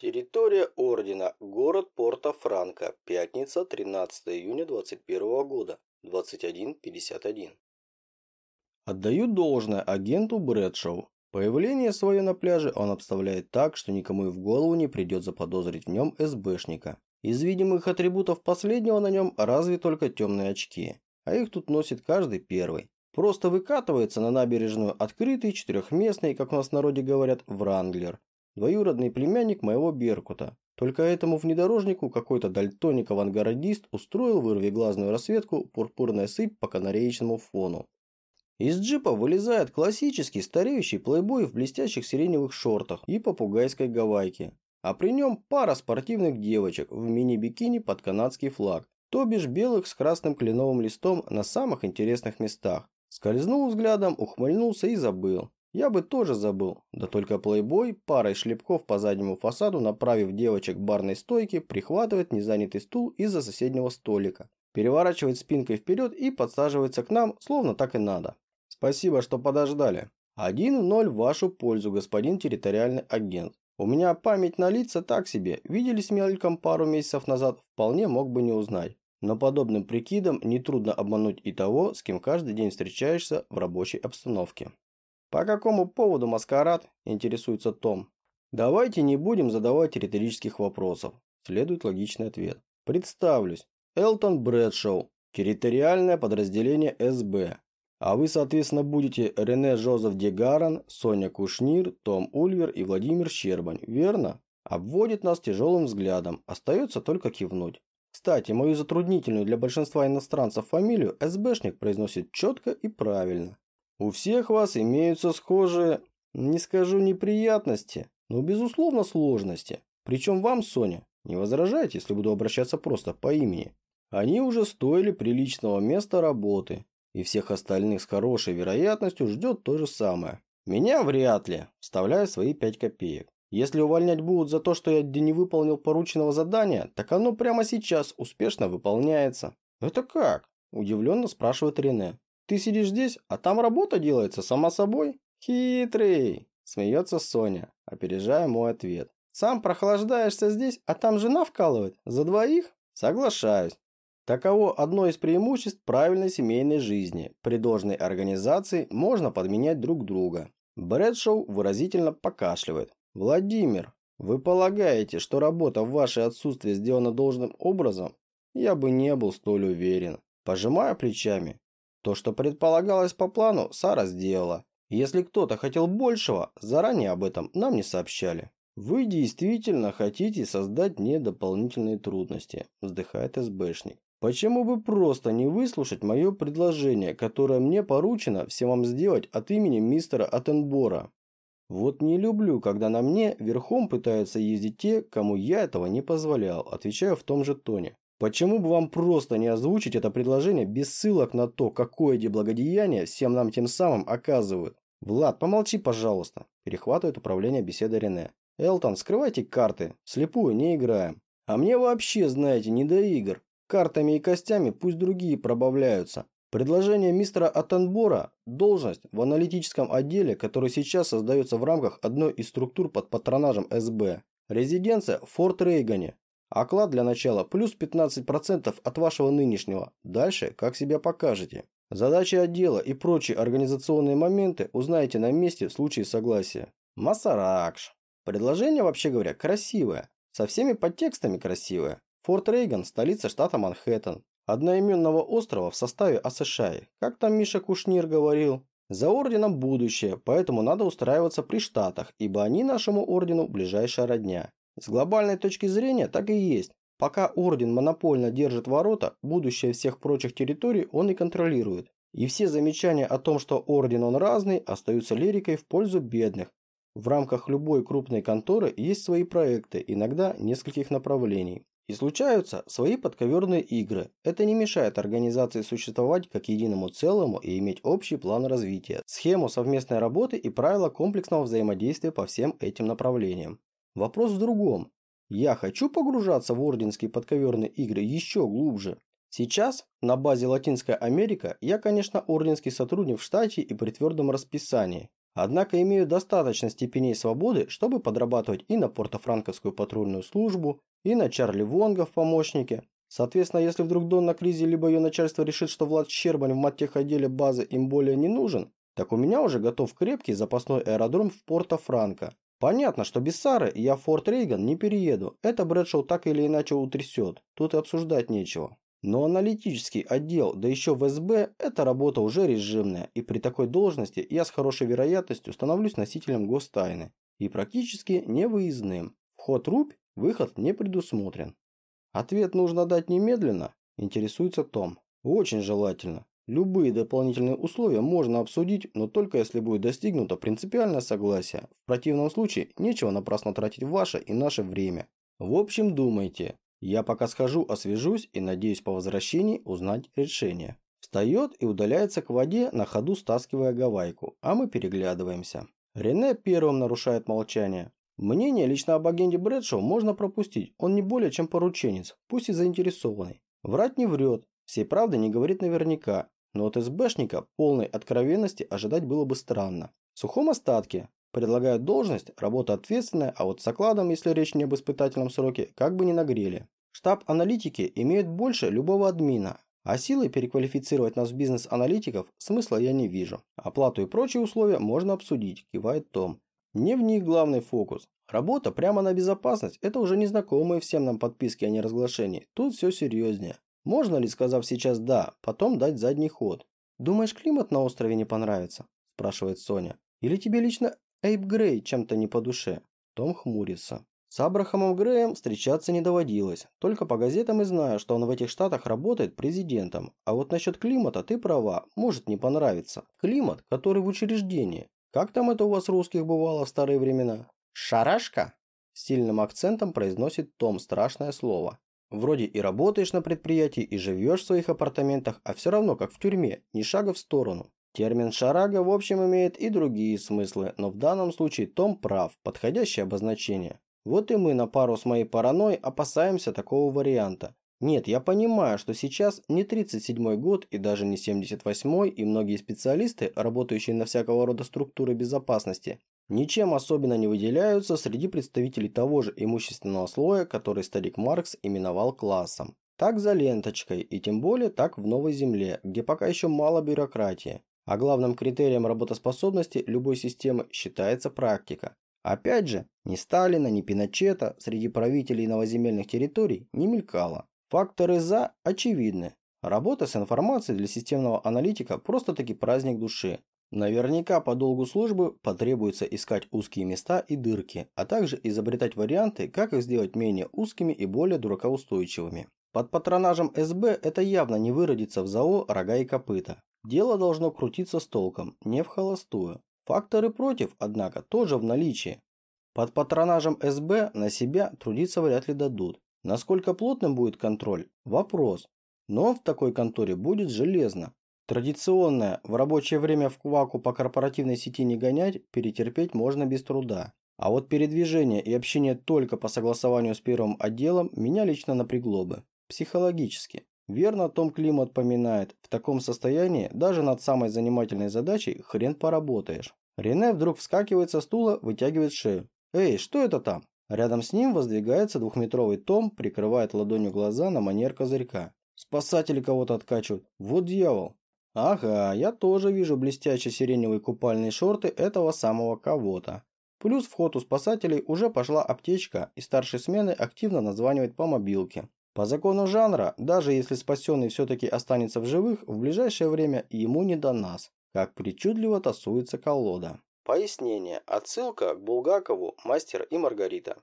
Территория Ордена. Город Порто-Франко. Пятница, 13 июня 21 года. 21.51. Отдаю должное агенту Брэдшоу. Появление свое на пляже он обставляет так, что никому и в голову не придет заподозрить в нем СБшника. Из видимых атрибутов последнего на нем разве только темные очки, а их тут носит каждый первый. Просто выкатывается на набережную открытый четырехместный, как у нас в народе говорят, вранглер двоюродный племянник моего Беркута. Только этому внедорожнику какой-то дальтоник-авангардист устроил вырвиглазную рассветку пурпурная сыпь по канареечному фону. Из джипа вылезает классический стареющий плейбой в блестящих сиреневых шортах и попугайской гавайке. А при нем пара спортивных девочек в мини-бикини под канадский флаг, то бишь белых с красным кленовым листом на самых интересных местах. Скользнул взглядом, ухмыльнулся и забыл. Я бы тоже забыл, да только плейбой парой шлепков по заднему фасаду, направив девочек к барной стойке, прихватывает незанятый стул из-за соседнего столика, переворачивает спинкой вперед и подсаживается к нам, словно так и надо. Спасибо, что подождали. Один в ноль в вашу пользу, господин территориальный агент. У меня память на лица так себе, виделись мельком пару месяцев назад, вполне мог бы не узнать. Но подобным прикидом нетрудно обмануть и того, с кем каждый день встречаешься в рабочей обстановке. «По какому поводу маскарад?» – интересуется Том. «Давайте не будем задавать риторических вопросов», – следует логичный ответ. «Представлюсь. Элтон Брэдшоу, территориальное подразделение СБ. А вы, соответственно, будете Рене Жозеф Дегаран, Соня Кушнир, Том Ульвер и Владимир Щербань, верно?» Обводит нас тяжелым взглядом, остается только кивнуть. Кстати, мою затруднительную для большинства иностранцев фамилию СБшник произносит четко и правильно. У всех вас имеются схожие, не скажу неприятности, но безусловно сложности. Причем вам, Соня, не возражайте, если буду обращаться просто по имени. Они уже стоили приличного места работы, и всех остальных с хорошей вероятностью ждет то же самое. Меня вряд ли, вставляя свои 5 копеек. Если увольнять будут за то, что я не выполнил порученного задания, так оно прямо сейчас успешно выполняется. Это как? Удивленно спрашивает Рене. Ты сидишь здесь, а там работа делается сама собой? Хитрый!» Смеется Соня, опережая мой ответ. «Сам прохлаждаешься здесь, а там жена вкалывает? За двоих?» Соглашаюсь. Таково одно из преимуществ правильной семейной жизни. При должной организации можно подменять друг друга. Брэдшоу выразительно покашливает. «Владимир, вы полагаете, что работа в ваше отсутствие сделана должным образом? Я бы не был столь уверен. Пожимая плечами, то, что предполагалось по плану, Сара сделала. Если кто-то хотел большего, заранее об этом нам не сообщали. «Вы действительно хотите создать мне дополнительные трудности», – вздыхает СБшник. «Почему бы просто не выслушать мое предложение, которое мне поручено всем вам сделать от имени мистера Аттенбора? Вот не люблю, когда на мне верхом пытаются ездить те, кому я этого не позволял», – отвечаю в том же тоне. Почему бы вам просто не озвучить это предложение без ссылок на то, какое деблагодеяние всем нам тем самым оказывают? Влад, помолчи, пожалуйста. Перехватывает управление беседы Рене. Элтон, скрывайте карты. Слепую не играем. А мне вообще, знаете, не до игр. Картами и костями пусть другие пробавляются. Предложение мистера Аттенбора – должность в аналитическом отделе, который сейчас создается в рамках одной из структур под патронажем СБ. Резиденция Форт Рейгане. Оклад для начала плюс 15% от вашего нынешнего. Дальше, как себя покажете. Задачи отдела и прочие организационные моменты узнаете на месте в случае согласия. Масаракш. Предложение, вообще говоря, красивое. Со всеми подтекстами красивое. Форт Рейган – столица штата Манхэттен. Одноименного острова в составе АСШАИ. Как там Миша Кушнир говорил? За орденом будущее, поэтому надо устраиваться при штатах, ибо они нашему ордену ближайшая родня. С глобальной точки зрения так и есть. Пока Орден монопольно держит ворота, будущее всех прочих территорий он и контролирует. И все замечания о том, что Орден он разный, остаются лирикой в пользу бедных. В рамках любой крупной конторы есть свои проекты, иногда нескольких направлений. И случаются свои подковерные игры. Это не мешает организации существовать как единому целому и иметь общий план развития, схему совместной работы и правила комплексного взаимодействия по всем этим направлениям. Вопрос в другом. Я хочу погружаться в орденские подковерные игры еще глубже. Сейчас, на базе Латинская Америка, я, конечно, орденский сотрудник в штате и при твердом расписании. Однако имею достаточно степеней свободы, чтобы подрабатывать и на портофранковскую патрульную службу, и на Чарли Вонга в помощнике. Соответственно, если вдруг Донна Кризи либо ее начальство решит, что Влад Щербань в маттехотделе базы им более не нужен, так у меня уже готов крепкий запасной аэродром в Порто-Франко. Понятно, что без Сары я в Форт Рейган не перееду. Это Брэдшоу так или иначе утрясет. Тут и обсуждать нечего. Но аналитический отдел, да еще в СБ, это работа уже режимная, и при такой должности я с хорошей вероятностью становлюсь носителем гостайны. И практически невыездным. Вход рубь, выход не предусмотрен. Ответ нужно дать немедленно, интересуется Том. Очень желательно. Любые дополнительные условия можно обсудить, но только если будет достигнуто принципиальное согласие. В противном случае нечего напрасно тратить ваше и наше время. В общем, думайте. Я пока схожу, освежусь и надеюсь по возвращении узнать решение. Встает и удаляется к воде, на ходу стаскивая гавайку, а мы переглядываемся. Рене первым нарушает молчание. Мнение лично об агенте Брэдшоу можно пропустить, он не более чем порученец, пусть и заинтересованный. Врать не врет, всей правды не говорит наверняка, но от СБшника полной откровенности ожидать было бы странно. В сухом остатке предлагают должность, работа ответственная, а вот с окладом, если речь не об испытательном сроке, как бы не нагрели. Штаб аналитики имеет больше любого админа, а силой переквалифицировать нас в бизнес-аналитиков смысла я не вижу. Оплату и прочие условия можно обсудить, кивает Том. Не в них главный фокус. Работа прямо на безопасность – это уже незнакомые всем нам подписки о неразглашении. Тут все серьезнее. Можно ли, сказав сейчас «да», потом дать задний ход? «Думаешь, климат на острове не понравится?» – спрашивает Соня. «Или тебе лично Эйб Грей чем-то не по душе?» Том хмурится. С Абрахамом Греем встречаться не доводилось. Только по газетам и знаю, что он в этих штатах работает президентом. А вот насчет климата ты права, может не понравиться. Климат, который в учреждении. Как там это у вас русских бывало в старые времена? Шарашка? С сильным акцентом произносит Том страшное слово. Вроде и работаешь на предприятии, и живешь в своих апартаментах, а все равно как в тюрьме, ни шага в сторону. Термин «шарага» в общем имеет и другие смыслы, но в данном случае Том прав, подходящее обозначение. Вот и мы на пару с моей паранойей опасаемся такого варианта. Нет, я понимаю, что сейчас не 37-й год и даже не 78-й, и многие специалисты, работающие на всякого рода структуры безопасности, ничем особенно не выделяются среди представителей того же имущественного слоя, который старик Маркс именовал классом. Так за ленточкой, и тем более так в Новой Земле, где пока еще мало бюрократии. А главным критерием работоспособности любой системы считается практика. Опять же, ни Сталина, ни Пиночета среди правителей новоземельных территорий не мелькало. Факторы «за» очевидны. Работа с информацией для системного аналитика просто-таки праздник души. Наверняка по долгу службы потребуется искать узкие места и дырки, а также изобретать варианты, как их сделать менее узкими и более дуракоустойчивыми. Под патронажем СБ это явно не выродится в ЗАО «Рога и копыта». Дело должно крутиться с толком, не в холостую. Факторы против, однако, тоже в наличии. Под патронажем СБ на себя трудиться вряд ли дадут. Насколько плотным будет контроль – вопрос. Но в такой конторе будет железно. Традиционное в рабочее время в кваку по корпоративной сети не гонять, перетерпеть можно без труда. А вот передвижение и общение только по согласованию с первым отделом меня лично напрягло бы. Психологически. Верно Том Климат поминает, в таком состоянии даже над самой занимательной задачей хрен поработаешь. Рене вдруг вскакивает со стула, вытягивает шею. «Эй, что это там?» Рядом с ним воздвигается двухметровый Том, прикрывает ладонью глаза на манер козырька. Спасатели кого-то откачивают. Вот дьявол. Ага, я тоже вижу блестящие сиреневые купальные шорты этого самого кого-то. Плюс в ход у спасателей уже пошла аптечка, и старший смены активно названивает по мобилке. По закону жанра, даже если спасенный все-таки останется в живых, в ближайшее время ему не до нас, как причудливо тасуется колода. Пояснение. Отсылка к Булгакову «Мастер и Маргарита».